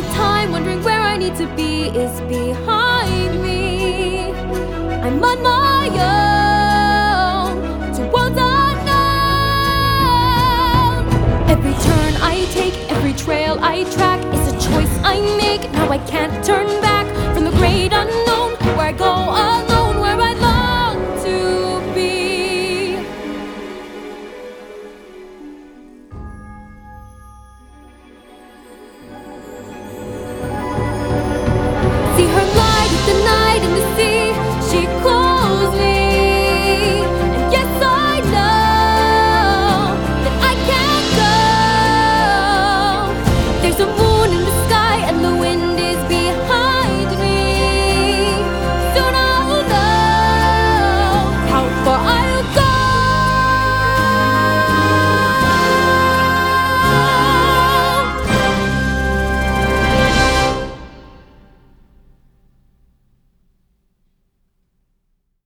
the time wondering where I need to be is behind me. I'm on my own to worlds unknown. Every turn I take, every trail I track is a choice I make. Now I can't turn